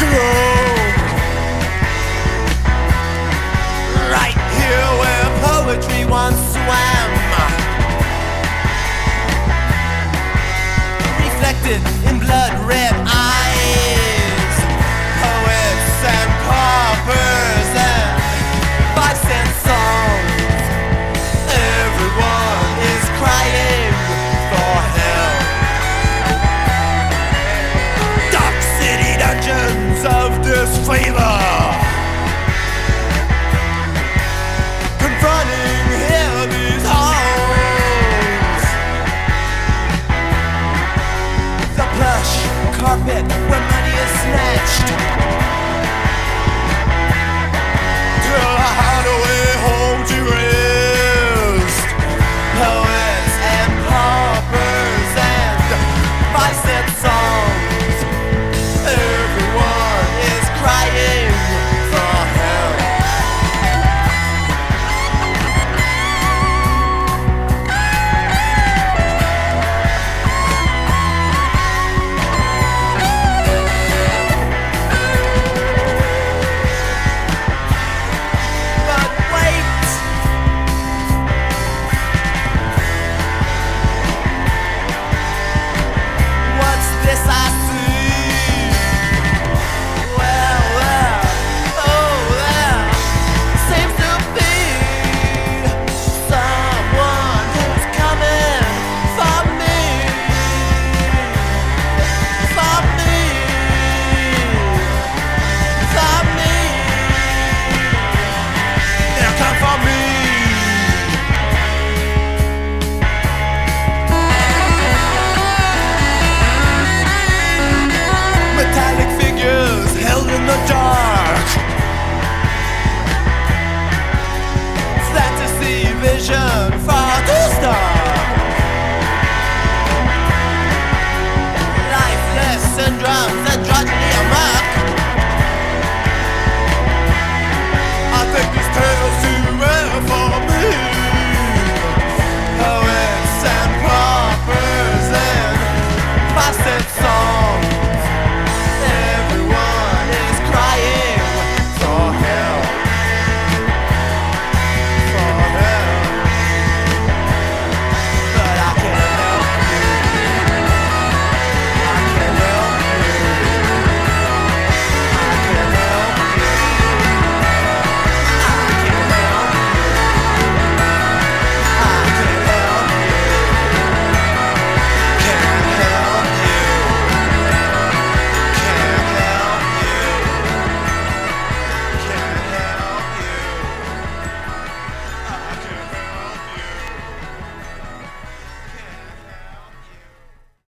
home. Right here where poetry once swam. Reflected vision for the star. Lifeless syndromes that drudge